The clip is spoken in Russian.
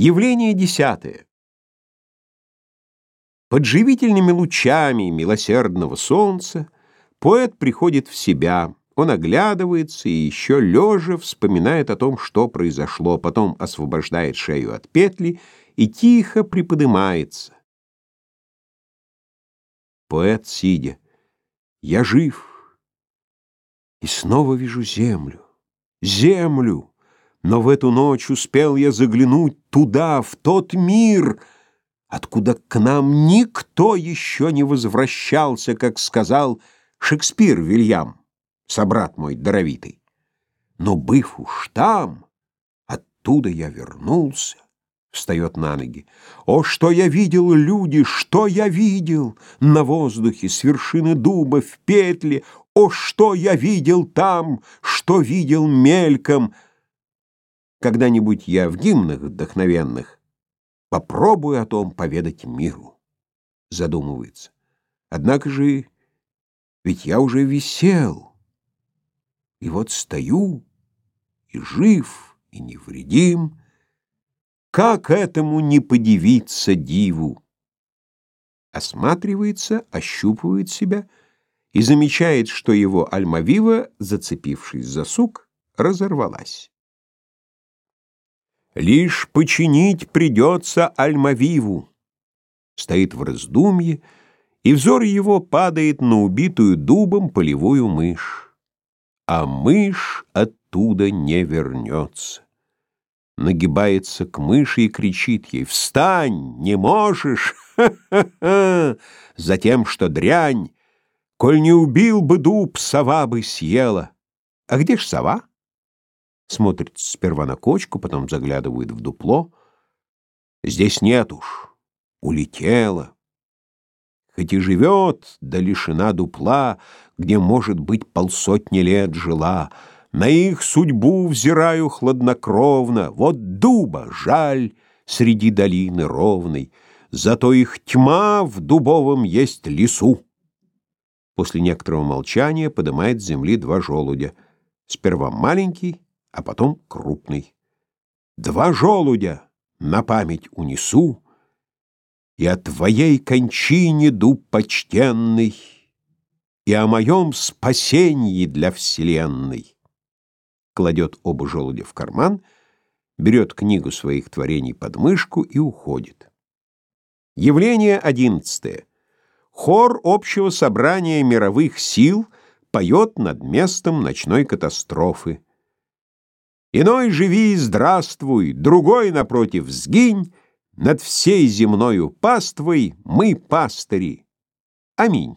Явление десятое. Под живительными лучами милосердного солнца поэт приходит в себя, он оглядывается и еще лежа вспоминает о том, что произошло, потом освобождает шею от петли и тихо приподымается. Поэт, сидя, я жив, и снова вижу землю, землю, но в эту ночь успел я заглянуть туда, в тот мир, откуда к нам никто еще не возвращался, как сказал Шекспир Вильям, собрат мой даровитый. Но, быв уж там, оттуда я вернулся, встает на ноги. О, что я видел, люди, что я видел на воздухе, с вершины дуба, в петле, о, что я видел там, что видел мельком — когда-нибудь я в гимнах вдохновенных попробую о том поведать миру. Задумывается. Однако же, ведь я уже висел. И вот стою, и жив, и невредим. Как этому не подивиться диву? Осматривается, ощупывает себя и замечает, что его альмавива, зацепившись за сук, разорвалась. Лишь починить придется Альмавиву. Стоит в раздумье, и взор его падает на убитую дубом полевую мышь. А мышь оттуда не вернется. Нагибается к мыши и кричит ей «Встань! Не можешь! Ха-ха-ха! Затем, что дрянь! Коль не убил бы дуб, сова бы съела. А где ж сова? Смотрит сперва на кочку, потом заглядывает в дупло. Здесь нет уж. Улетела. Хоть и живет, да лишена дупла, где, может быть, полсотни лет жила. На их судьбу взираю хладнокровно. Вот дуба жаль среди долины ровной, Зато их тьма в дубовом есть лесу. После некоторого молчания поднимает с земли два желудя. Сперва маленький, а потом крупный. Два желудя на память унесу, И о твоей кончине дуб почтенный, И о моем спасении для вселенной. Кладет оба желудя в карман, берет книгу своих творений под мышку и уходит. Явление одиннадцатое. Хор общего собрания мировых сил поет над местом ночной катастрофы. Иной живи и здравствуй, другой, напротив, сгинь, Над всей земною паствой мы пастыри. Аминь.